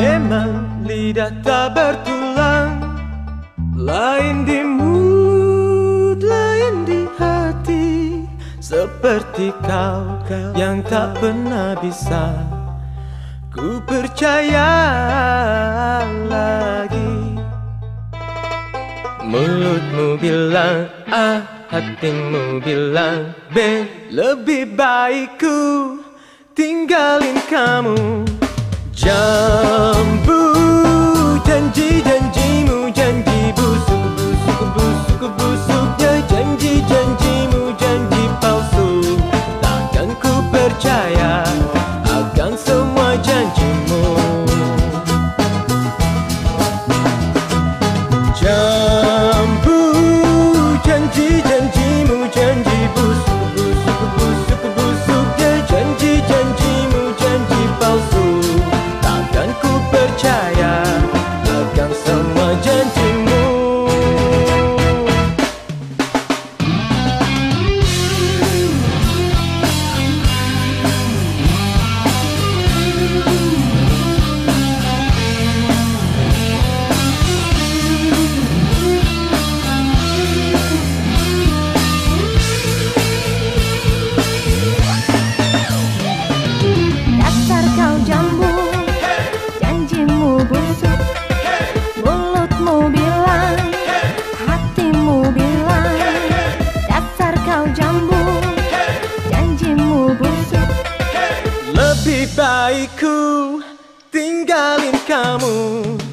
Memang lidah tak bertulang. Lain di mood, lain di hati. Seperti kau yang tak pernah bisa Ku percaya lagi. Mulutmu bilang A, hatimu bilang B Lebih baik ku tinggalin kamu. Jangan baikku tinggalin kamu.